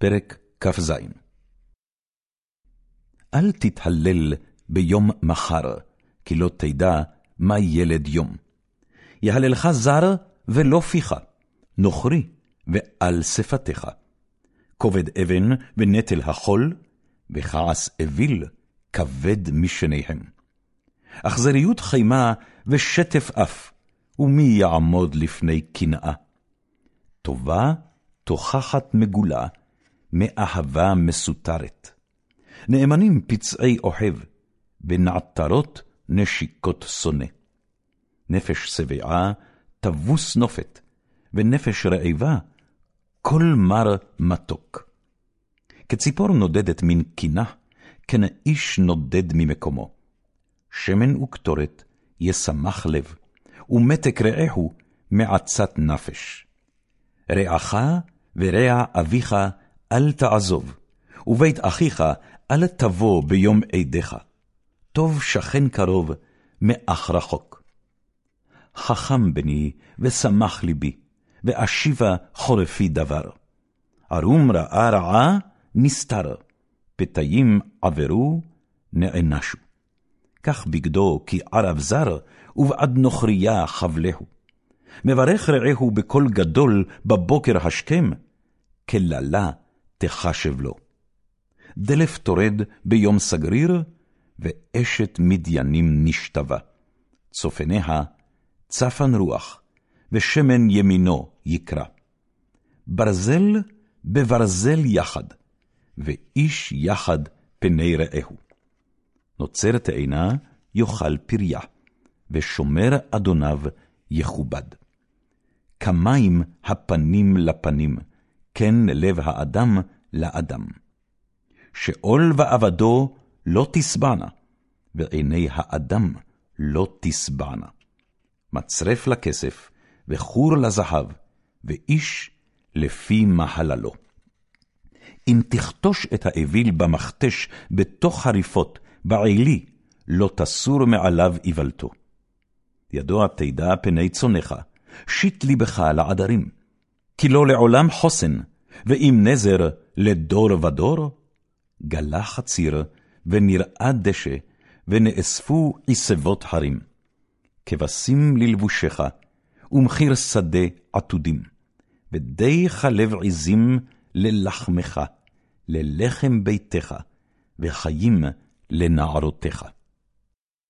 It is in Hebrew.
פרק כ"ז אל תתהלל ביום מחר, כי לא תדע מה ילד יום. יהללך זר ולא פיך, נוכרי ועל שפתיך. כובד אבן ונטל החול, וכעס אוויל כבד משניהם. אכזריות חימה ושטף אף, ומי יעמוד לפני קנאה? טובה תוכחת מגולה, מאהבה מסותרת. נאמנים פצעי אוהב, ונעתרות נשיקות שונא. נפש שבעה תבוס נופת, ונפש רעבה כל מר מתוק. כציפור נודדת מן קינה, כן איש נודד ממקומו. שמן וקטורת ישמח לב, ומתק רעהו מעצת נפש. רעך ורע אביך אל תעזוב, ובית אחיך אל תבוא ביום עדיך. טוב שכן קרוב מאח רחוק. חכם בני ושמח ליבי, ואשיבה חורפי דבר. ערום רעה רעה נסתר, פתאים עברו נענשו. כך בגדו כי ערב זר, ובעד נוכריה חבלהו. מברך רעהו בקול גדול בבוקר השכם, קללה תחשב לו. דלף טורד ביום סגריר, ואשת מדיינים נשתבה. צופניה צפן רוח, ושמן ימינו יקרא. ברזל בברזל יחד, ואיש יחד פני רעהו. נוצר תאנה יאכל פריה, ושומר אדוניו יכובד. כמים הפנים לפנים, כן לב האדם לאדם. שאול ועבדו לא תשבענה, ועיני האדם לא תשבענה. מצרף לכסף, וחור לזהב, ואיש לפי מהללו. אם תכתוש את האוויל במכתש בתוך חריפות, בעלי, לא תסור מעליו איוולתו. ידוע תדע פני צונך, שיט ליבך לעדרים. כי לא לעולם חוסן, ואם נזר לדור ודור, גלה חציר, ונראה דשא, ונאספו עשבות הרים. כבשים ללבושך, ומחיר שדה עתודים, ודי חלב עזים ללחמך, ללחם ביתך, וחיים לנערותיך.